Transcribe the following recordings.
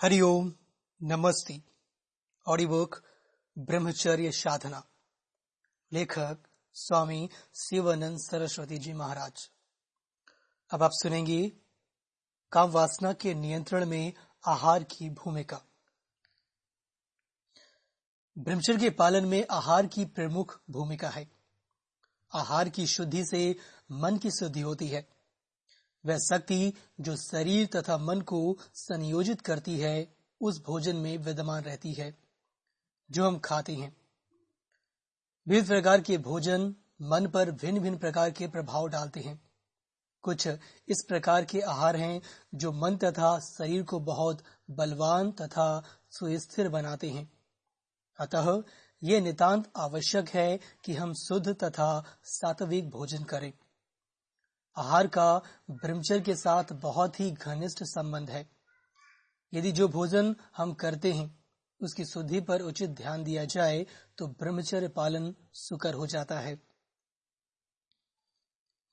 हरिओम नमस्ते। Audio book ब्रह्मचर्य साधना। लेखक, स्वामी शिवानंद सरस्वती जी महाराज। अब आप सुनेंगे काम वासना के नियंत्रण में आहार की भूमिका। ब्रह्मचर्य के पालन में आहार की प्रमुख भूमिका है। आहार की शुद्धि से मन की शुद्धि होती है। वह शक्ति जो शरीर तथा मन को संयोजित करती है, उस भोजन में विद्यमान रहती है, जो हम खाते हैं। विभिन्न प्रकार के भोजन मन पर भिन्न भिन्न प्रकार के प्रभाव डालते हैं। कुछ इस प्रकार के आहार हैं, जो मन तथा शरीर को बहुत बलवान तथा सुस्थिर बनाते हैं। अतः ये नितांत आवश्यक है कि हम शुद्ध तथा सात्विक भोजन करें। आहार का ब्रह्मचर्य के साथ बहुत ही घनिष्ठ संबंध है। यदि जो भोजन हम करते हैं, उसकी शुद्धि पर उचित ध्यान दिया जाए तो ब्रह्मचर्य पालन सुकर हो जाता है।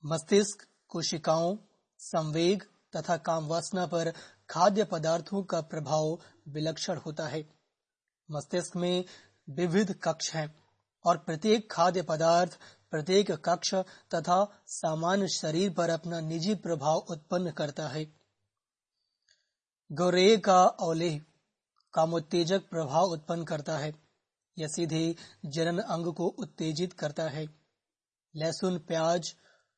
मस्तिष्क, कोशिकाओं, संवेग तथा काम वासना पर खाद्य पदार्थों का प्रभाव विलक्षण होता है। मस्तिष्क में विविध कक्ष हैं और प्रत्येक खाद्य पदार्थ प्रत्येक कक्ष तथा सामान्य शरीर पर अपना निजी प्रभाव उत्पन्न करता है। गौरे का औलेह कामोत्तेजक प्रभाव उत्पन्न करता है। यह सीधे जनन अंग को उत्तेजित करता है। लहसुन, प्याज,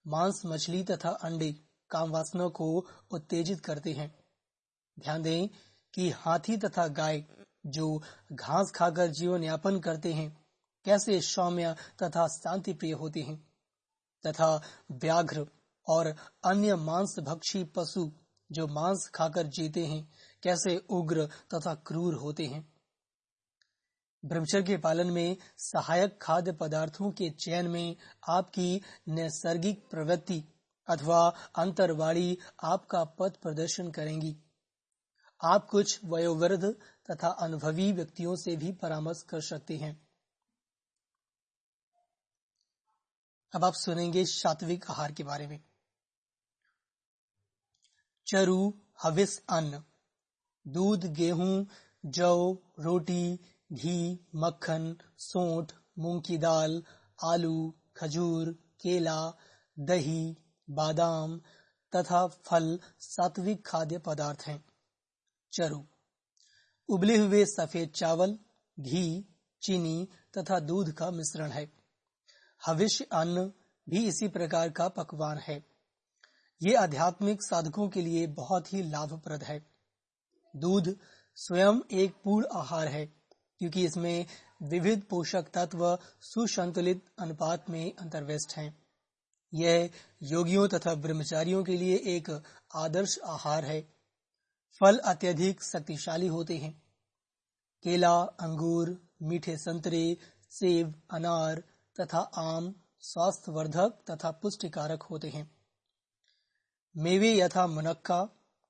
मांस, मछली तथा अंडे काम वासना को उत्तेजित करते हैं। ध्यान दें कि हाथी तथा गाय जो घास खाकर जीवन यापन करते हैं कैसे सौम्य तथा शांति प्रिय होते हैं? तथा व्याघ्र और अन्य मांस भक्षी पशु जो मांस खाकर जीते हैं, कैसे उग्र तथा क्रूर होते हैं? ब्रह्मचर्य के पालन में सहायक खाद्य पदार्थों के चयन में आपकी नैसर्गिक प्रवृत्ति अथवा अंतरवाड़ी आपका पथ प्रदर्शन करेंगी। आप कुछ वयोवृद्ध तथा अनुभवी व्यक्तियों से भी परामर्श कर सकते हैं। अब आप सुनेंगे सात्विक आहार के बारे में। चरु, हविस, अन्न। दूध, गेहूँ, जौ, रोटी, घी, मक्खन, सोंठ, मूंग की दाल, आलू, खजूर, केला, दही, बादाम तथा फल सात्विक खाद्य पदार्थ हैं। चरु। उबले हुए सफ़ेद चावल, घी, चीनी तथा दूध का मिश्रण है। भविष्य अन्न भी इसी प्रकार का पकवान है। ये आध्यात्मिक साधकों के लिए बहुत ही लाभप्रद है। दूध स्वयं एक पूर्ण आहार है, क्योंकि इसमें विविध पोषक तत्व सुसंतुलित अनुपात में अंतर्वेस्ट हैं। यह योगियों तथा ब्रह्मचारियों के लिए एक आदर्श आहार है। फल अत्यधिक शक्तिशाली होते हैं। केला, अंगूर, मीठे संतरे, सेब, अनार तथा आम, स्वास्थ्यवर्धक तथा पुष्टिकारक होते हैं। मेवे यथा मुनक्का,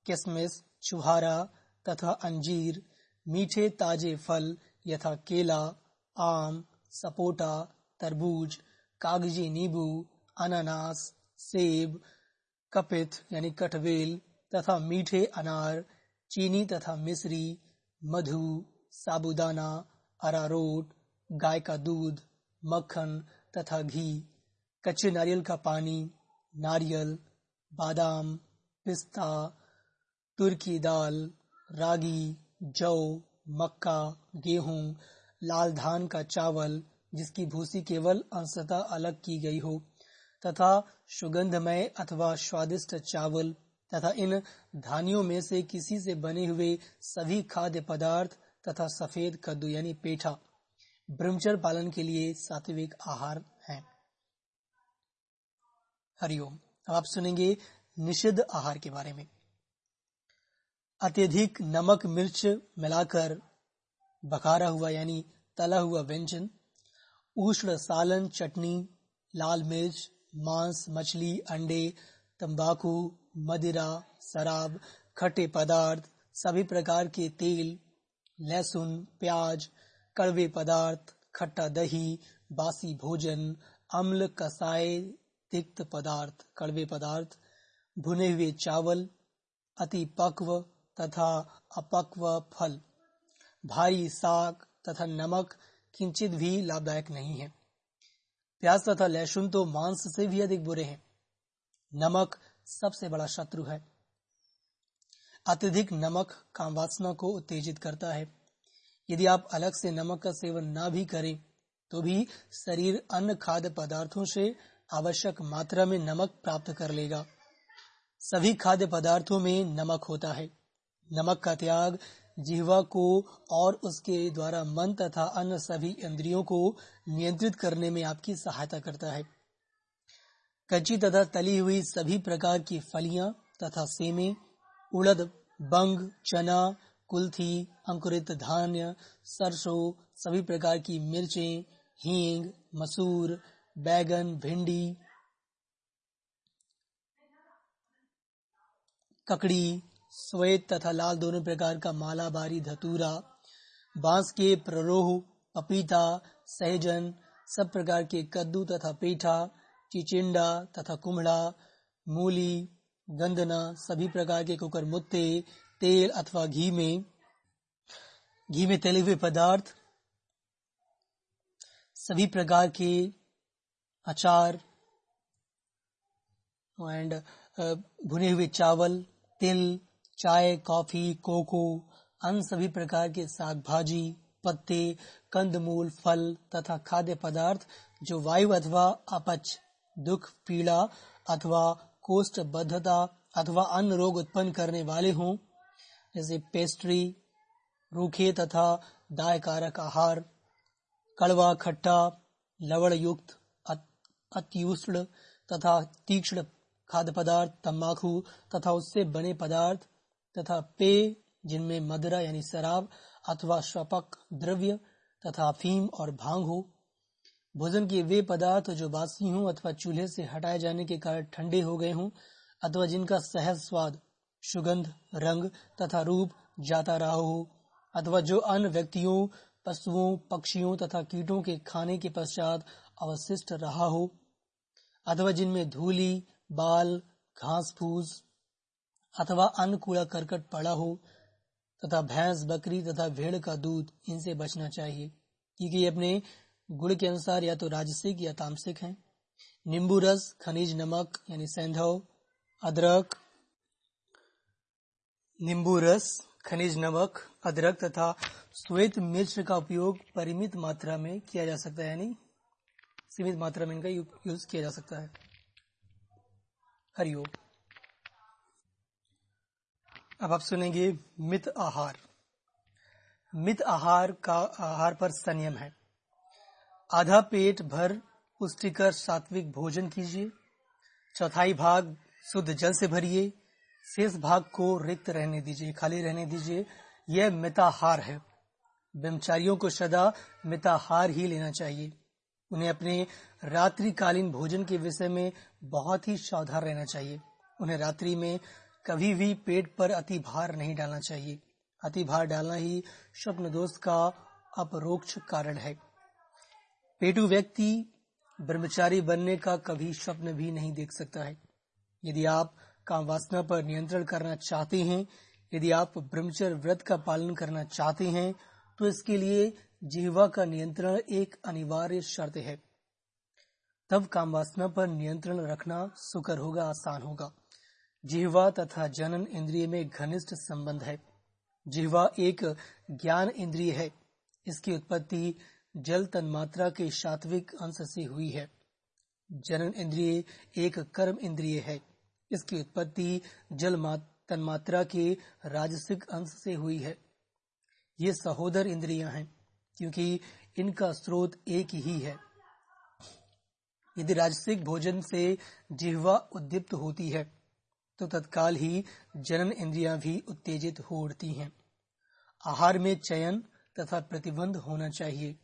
किसमिस, चुहारा तथा अंजीर, मीठे ताजे फल यथा केला, आम, सपोटा, तरबूज, कागज़ी नींबू, अनानास, सेब, कपित यानी कटवेल तथा मीठे अनार, चीनी तथा मिश्री मधु, साबुदाना, अरारोट, गाय का दूध मक्खन तथा घी, कच्चे नारियल का पानी, नारियल, बादाम, पिस्ता, तुर्की दाल, रागी, जौ, मक्का, गेहूँ, लाल धान का चावल, जिसकी भूसी केवल अंशतः अलग की गई हो, तथा सुगंधमय अथवा स्वादिष्ट चावल, तथा इन धानियों में से किसी से बने हुए सभी खाद्य पदार्थ तथा सफ़ेद कद्दू यानी पेठा। ब्रह्मचर्य पालन के लिए सात्विक आहार है। हरिओम अब आप सुनेंगे निषिद्ध आहार के बारे में। अत्यधिक नमक मिर्च मिलाकर बखारा हुआ यानी तला हुआ व्यंजन, उष्ण सालन, चटनी, लाल मिर्च, मांस, मछली, अंडे, तंबाकू, मदिरा, शराब, खट्टे पदार्थ, सभी प्रकार के तेल, लहसुन, प्याज कड़वे पदार्थ, खट्टा दही, बासी भोजन, अम्ल, कसाए, तिक्त पदार्थ, कड़वे पदार्थ, भुने हुए चावल, अति पक्व तथा अपक्व फल। भारी साग तथा नमक किंचित भी लाभदायक नहीं है। प्याज तथा लहसुन तो मांस से भी अधिक बुरे हैं। नमक सबसे बड़ा शत्रु है। अत्यधिक नमक कामवासना को उत्तेजित करता है। यदि आप अलग से नमक का सेवन न भी करें तो भी शरीर अन्य खाद्य पदार्थों से आवश्यक मात्रा में नमक प्राप्त कर लेगा। सभी खाद्य पदार्थों में नमक होता है। नमक का त्याग जिहवा को और उसके द्वारा मन तथा अन्य सभी इंद्रियों को नियंत्रित करने में आपकी सहायता करता है। कच्ची तथा तली हुई सभी प्रकार की फलियाँ तथा सेमे, उड़द, बंग, चना कुल्थी अंकुरित धान्य, सरसों, सभी प्रकार की मिर्चें, हींग, मसूर, बैगन, भिंडी, ककड़ी, श्वेत तथा लाल दोनों प्रकार का मालाबारी धतूरा, बाँस के प्ररोह, पपीता, सहजन, सब प्रकार के कद्दू तथा पेठा, चिचिंडा तथा कुमड़ा, मूली गंदना सभी प्रकार के कुकर मुत्ते तेल अथवा घी में घी में तले हुए पदार्थ, सभी प्रकार के अचार एंड भुने हुए चावल, तिल, चाय, कॉफ़ी, कोको, अन्य सभी प्रकार के साग भाजी पत्ते, कंदमूल, फल तथा खाद्य पदार्थ जो वायु अथवा अपच, दुख, पीड़ा अथवा कोष्ठबद्धता अथवा अन्य रोग उत्पन्न करने वाले हों जैसे पेस्ट्री रूखे तथा दायकारक आहार कड़वा खट्टा लवण युक्त अत्युष्ण तथा तीक्ष्ण खाद्य पदार्थ तम्बाकू तथा उससे बने पदार्थ तथा पेय जिनमें मदरा यानी शराब अथवा स्वपक द्रव्य तथा फीम और भाँग हो भोजन के वे पदार्थ जो बासी हों अथवा चूल्हे से हटाए जाने के कारण ठंडे हो गए हों अथवा जिनका सहज स्वाद सुगंध, रंग तथा रूप जाता रहा। हो अथवा जो अन्य व्यक्तियों, पशुओं, पक्षियों तथा कीटों के खाने के पश्चात अवशिष्ट रहा हो। अथवा जिनमें धूली, बाल, घास फूस अथवा अन्य कूड़ा करकट पड़ा हो तथा भैंस, बकरी तथा भेड़ का दूध इनसे बचना चाहिए, क्योंकि ये अपने गुण के अनुसार या तो राजसिक या तामसिक हैं। नींबू रस, खनिज नमक यानी सेंधव, अदरक नींबू रस खनिज नमक, अदरक तथा श्वेत मिर्च का उपयोग परिमित मात्रा में किया जा सकता है, यानी सीमित मात्रा में इनका यूज़ किया जा सकता है। हरिओम अब आप सुनेंगे मित आहार। मित आहार का, आहार पर संयम है। आधा पेट भर पुष्टिकर सात्विक भोजन कीजिए। चौथाई भाग शुद्ध जल से भरिए। शेष भाग को रिक्त रहने दीजिए, खाली रहने दीजिए। यह मिताहार है। ब्रह्मचारियों को सदा मिताहार ही लेना चाहिए। उन्हें अपने रात्रिकालीन भोजन के विषय में बहुत ही सावधान रहना चाहिए। उन्हें रात्रि में कभी भी पेट पर अति भार नहीं डालना चाहिए। अति भार डालना ही स्वप्न दोष का अपरोक्ष कारण है। पेटू व्यक्ति ब्रह्मचारी बनने का कभी स्वप्न भी नहीं देख सकता है। यदि आप काम वासना पर नियंत्रण करना चाहते हैं। यदि आप ब्रह्मचर्य व्रत का पालन करना चाहते हैं तो इसके लिए जिहवा का नियंत्रण एक अनिवार्य शर्त है। तब काम वासना पर नियंत्रण रखना सुकर होगा, आसान होगा। जिहवा तथा जनन इंद्रिय में घनिष्ठ संबंध है। जिहवा एक ज्ञान इंद्रिय है। इसकी उत्पत्ति जल तन्मात्रा के सात्विक अंश से हुई है। जनन इंद्रिय एक कर्म इंद्रिय है। इसकी उत्पत्ति जल तन्मात्रा के राजसिक अंश से हुई है। ये सहोदर इंद्रियाँ हैं, क्योंकि इनका स्रोत एक ही है। यदि राजसिक भोजन से जिहवा उद्दीप्त होती है तो तत्काल ही जनन इंद्रियाँ भी उत्तेजित हो उठती हैं। आहार में चयन तथा प्रतिबंध होना चाहिए।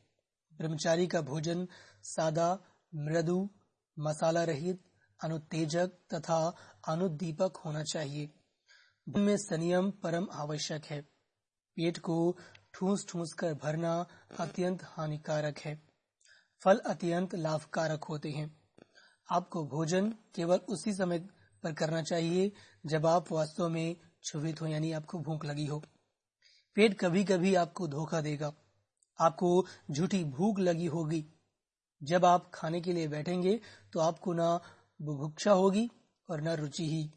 ब्रह्मचारी का भोजन सादा, मृदु, मसाला रहित अनुत्तेजक तथा अनुदीपक होना चाहिए। में संयम परम आवश्यक है। पेट को ठूस ठूस कर भरना अत्यंत हानिकारक है। फल अत्यंत लाभकारक होते हैं। आपको भोजन केवल उसी समय पर करना चाहिए जब आप वास्तव में छुवित हो, यानी आपको भूख लगी हो। पेट कभी कभी आपको धोखा देगा। आपको झूठी भूख लगी होगी। जब आप खाने के लिए बैठेंगे तो आपको ना बुभुक्षा होगी और न रुचि ही।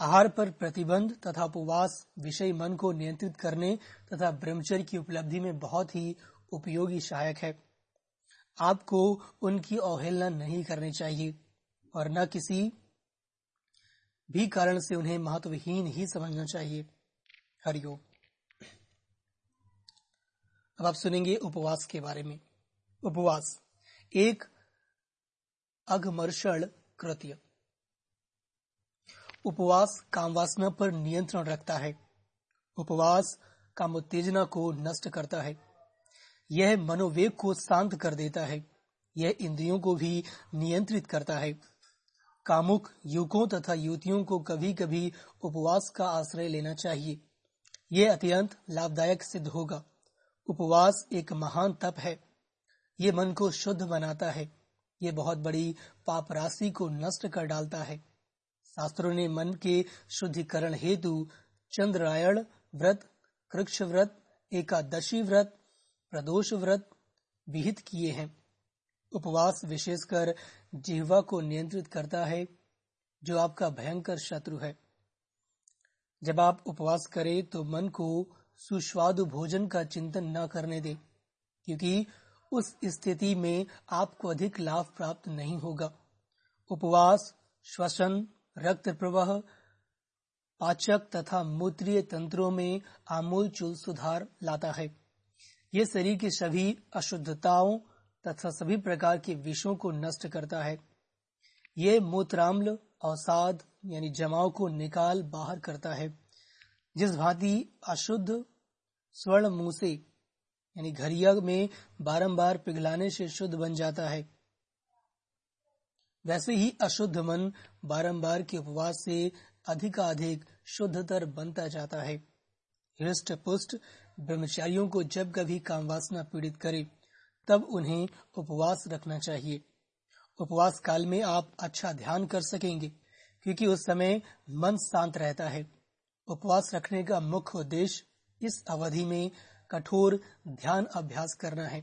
आहार पर प्रतिबंध तथा उपवास विषय मन को नियंत्रित करने तथा ब्रह्मचर्य की उपलब्धि में बहुत ही उपयोगी सहायक है। आपको उनकी अवहेलना नहीं करनी चाहिए और न किसी भी कारण से उन्हें महत्वहीन ही समझना चाहिए। हरिओम अब आप सुनेंगे उपवास के बारे में। उपवास एक अघमर्षण कृत्य। उपवास कामवासना पर नियंत्रण रखता है। उपवास काम उत्तेजना को नष्ट करता है। यह मनोवेग को शांत कर देता है। यह इंद्रियों को भी नियंत्रित करता है। कामुक युवकों तथा युवतियों को कभी कभी उपवास का आश्रय लेना चाहिए। यह अत्यंत लाभदायक सिद्ध होगा। उपवास एक महान तप है। ये मन को शुद्ध बनाता है। ये बहुत बड़ी पाप राशि को नष्ट कर डालता है। शास्त्रों ने मन के शुद्धिकरण हेतु चंद्रायण व्रत, कृक्ष व्रत, एकादशी व्रत, प्रदोष व्रत विहित किए हैं। उपवास विशेषकर जिहवा को नियंत्रित करता है, जो आपका भयंकर शत्रु है। जब आप उपवास करें तो मन को सुस्वादु भोजन का चिंतन न करने दें, क्योंकि उस स्थिति में आपको अधिक लाभ प्राप्त नहीं होगा। उपवास, श्वसन, रक्त प्रवाह, पाचक तथा मूत्रीय तंत्रों में आमूल चूल सुधार लाता है। ये शरीर की सभी अशुद्धताओं तथा सभी प्रकार के विषयों को नष्ट करता है। ये मूत्राम्ल अवसाद यानी जमाव को निकाल बाहर करता है। जिस भांति अशुद्ध, स्वर्ण मुँह से यानी घरिया में बारंबार पिघलाने से शुद्ध बन जाता है। वैसे ही अशुद्ध मन बारंबार के उपवास से अधिकाधिक शुद्धतर बनता जाता है। हृष्ट पुष्ट ब्रह्मचारियों को जब कभी काम वासना पीड़ित करे, तब उन्हें उपवास रखना चाहिए। उपवास काल में आप अच्छा ध्यान कर सकेंगे, क्योंकि उस समय मन शांत रहता है। उपवास रखने का मुख्य उद्देश्य इस अवधि में कठोर ध्यान अभ्यास करना है,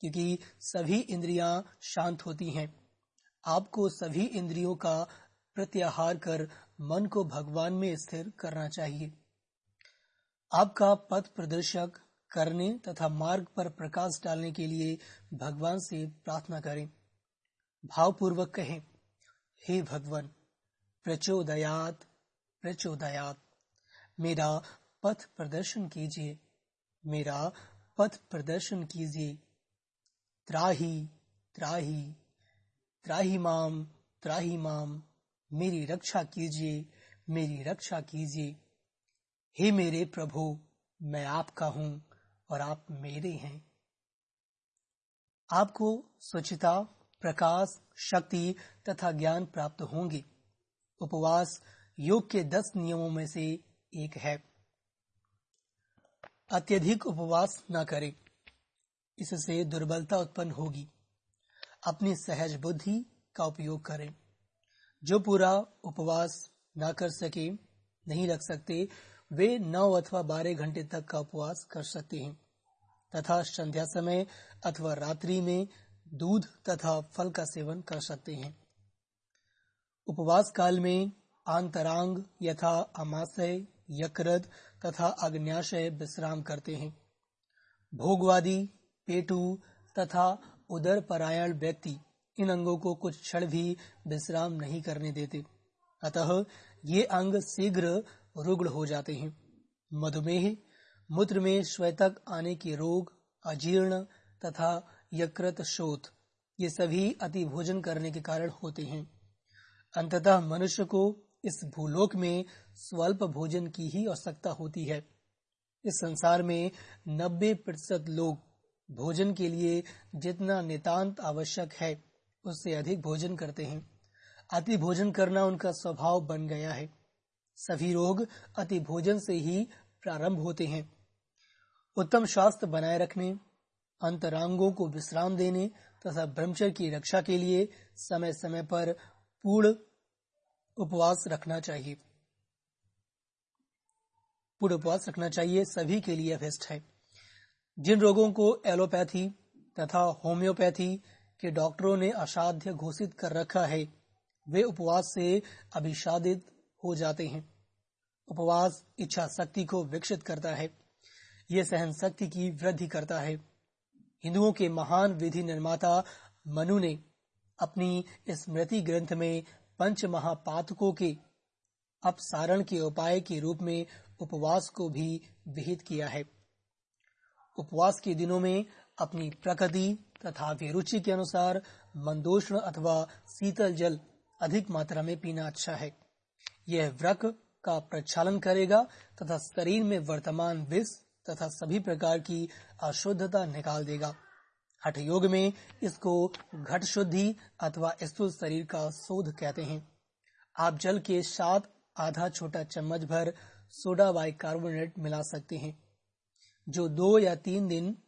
क्योंकि सभी इंद्रियाँ शांत होती हैं। आपको सभी इंद्रियों का प्रत्याहार कर मन को भगवान में स्थिर करना चाहिए। आपका पथ प्रदर्शक करने तथा मार्ग पर प्रकाश डालने के लिए भगवान से प्रार्थना करें। भावपूर्वक कहें, हे भगवान, प्रचोदयात प्रचोदयात, मेरा पथ प्रदर्शन कीजिए। मेरा पथ प्रदर्शन कीजिए। त्राही त्राही त्राही माम त्राही माम, मेरी रक्षा कीजिए, मेरी रक्षा कीजिए। हे मेरे प्रभु, मैं आपका हूँ और आप मेरे हैं। आपको स्वच्छता, प्रकाश, शक्ति तथा ज्ञान प्राप्त होंगे। उपवास योग के दस नियमों में से एक है। अत्यधिक उपवास न करें। इससे दुर्बलता उत्पन्न होगी। अपनी सहज बुद्धि का उपयोग करें। जो पूरा उपवास न कर सके, नहीं रख सकते, वे नौ अथवा बारह घंटे तक का उपवास कर सकते हैं। तथा संध्या समय अथवा रात्रि में दूध तथा फल का सेवन कर सकते हैं। उपवास काल में आंतरांग यथा अमाशय यकृत तथा अग्न्याशय विश्राम करते हैं। भोगवादी, पेटू तथा उदर परायण व्यक्ति इन अंगों को कुछ क्षण भी विश्राम नहीं करने देते। अतः ये अंग शीघ्र रुग्ण हो जाते हैं। मधुमेह मूत्र में श्वेतक आने के रोग, अजीर्ण तथा यकृत शोथ, ये सभी अति भोजन करने के कारण होते हैं। अंततः मनुष्य को इस भूलोक में स्वल्प भोजन की ही आवश्यकता होती है। इस संसार में 90 प्रतिशत लोग भोजन के लिए जितना नितांत आवश्यक है, उससे अधिक भोजन करते हैं। अति भोजन करना उनका स्वभाव बन गया है। सभी रोग अति भोजन से ही प्रारंभ होते हैं। उत्तम स्वास्थ्य बनाए रखने, अंतरांगों को विश्राम देने तथा ब्रह्मचर्य की रक्षा के लिए समय समय पर पूर्ण उपवास रखना चाहिए। पूर्ण उपवास रखना चाहिए, सभी के लिए अभिष्ट है। जिन रोगों को एलोपैथी तथा होम्योपैथी के डॉक्टरों ने असाध्य घोषित कर रखा है, वे उपवास से अभिशादित हो जाते हैं। उपवास इच्छा शक्ति को विकसित करता है यह सहन शक्ति की वृद्धि करता है। हिंदुओं के महान विधि निर्माता मनु ने अपनी स्मृति ग्रंथ में पंच महापातकों के अपसारण के उपाय के रूप में उपवास को भी विहित किया है। उपवास के दिनों में अपनी प्रकृति तथा अभिरुचि के अनुसार मंदोष्ण अथवा शीतल जल अधिक मात्रा में पीना अच्छा है। यह व्रक का प्रक्षालन करेगा तथा शरीर में वर्तमान विष तथा सभी प्रकार की अशुद्धता निकाल देगा। हठ योग में इसको घट शुद्धि अथवा स्थूल शरीर का शोध कहते हैं। आप जल के साथ आधा छोटा चम्मच भर सोडा बाइकार्बोनेट मिला सकते हैं। जो दो या तीन दिन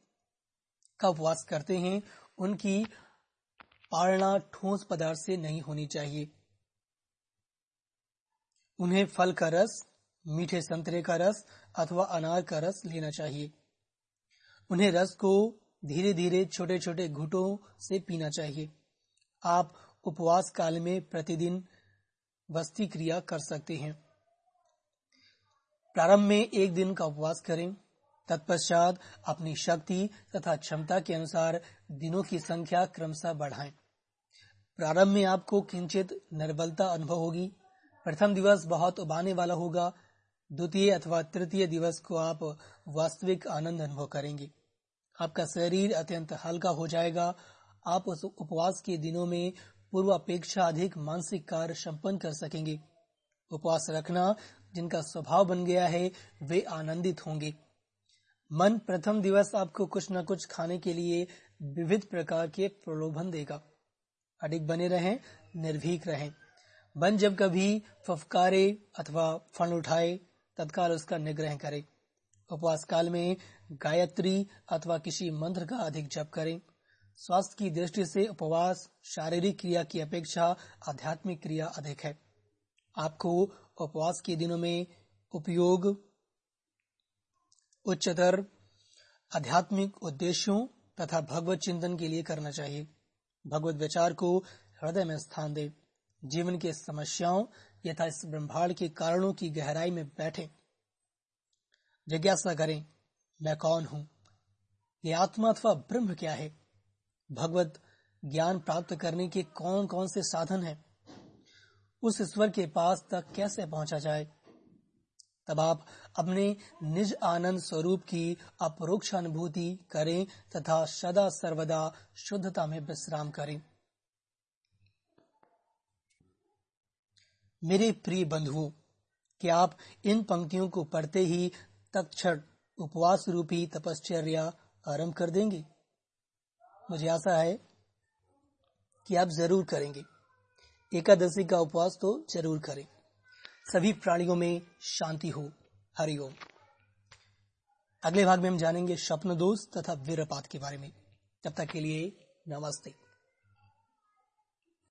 का उपवास करते हैं, उनकी पारणा ठोस पदार्थ से नहीं होनी चाहिए। उन्हें फल का रस, मीठे संतरे का रस अथवा अनार का रस लेना चाहिए। उन्हें रस को धीरे धीरे छोटे छोटे घुटों से पीना चाहिए। आप उपवास काल में प्रतिदिन वस्ती क्रिया कर सकते हैं। प्रारंभ में एक दिन का उपवास करें। तत्पश्चात अपनी शक्ति तथा क्षमता के अनुसार दिनों की संख्या क्रमशः बढ़ाएँ। प्रारंभ में आपको किंचित निर्बलता अनुभव होगी। प्रथम दिवस बहुत उबाने वाला होगा। द्वितीय अथवा तृतीय दिवस को आप वास्तविक आनंद अनुभव करेंगे। आपका शरीर अत्यंत हल्का हो जाएगा। आप उस उपवास के दिनों में पूर्व अपेक्षा अधिक मानसिक कार्य संपन्न कर सकेंगे। उपवास रखना जिनका स्वभाव बन गया है, वे आनंदित होंगे। मन प्रथम दिवस आपको कुछ न कुछ खाने के लिए विविध प्रकार के प्रलोभन देगा। अडिग बने रहें, निर्भीक रहें। मन जब कभी फफकारे अथवा फन उठाए, तत्काल उसका निग्रह करें। उपवास काल में गायत्री अथवा किसी मंत्र का अधिक जप करें। स्वास्थ्य की दृष्टि से उपवास, शारीरिक क्रिया की अपेक्षा आध्यात्मिक क्रिया अधिक है। आपको उपवास के दिनों में उपयोग, उच्चतर आध्यात्मिक उद्देश्यों तथा भगवत चिंतन के लिए करना चाहिए। भगवत विचार को हृदय में स्थान दे। जीवन के समस्याओं यथा इस ब्रह्मांड के कारणों की गहराई में बैठे। जिज्ञासा करें मैं कौन हूँ? ये आत्मा अथवा ब्रह्म क्या है? भगवत ज्ञान प्राप्त करने के कौन कौन से साधन हैं? उस ईश्वर के पास तक कैसे पहुँचा जाए? तब आप अपने निज आनंद स्वरूप की अपरोक्ष अनुभूति करें तथा सदा सर्वदा शुद्धता में विश्राम करें। मेरे प्रिय बंधुओं, क्या आप इन पंक्तियों को पढ़ते ही तत्क्षण उपवास रूपी तपश्चर्या आरंभ कर देंगे। मुझे आशा है कि आप ज़रूर करेंगे। एकादशी का उपवास तो ज़रूर करें। सभी प्राणियों में शांति हो। हरिओम अगले भाग में हम जानेंगे स्वप्न दोष तथा वीरपात के बारे में। तब तक के लिए नमस्ते।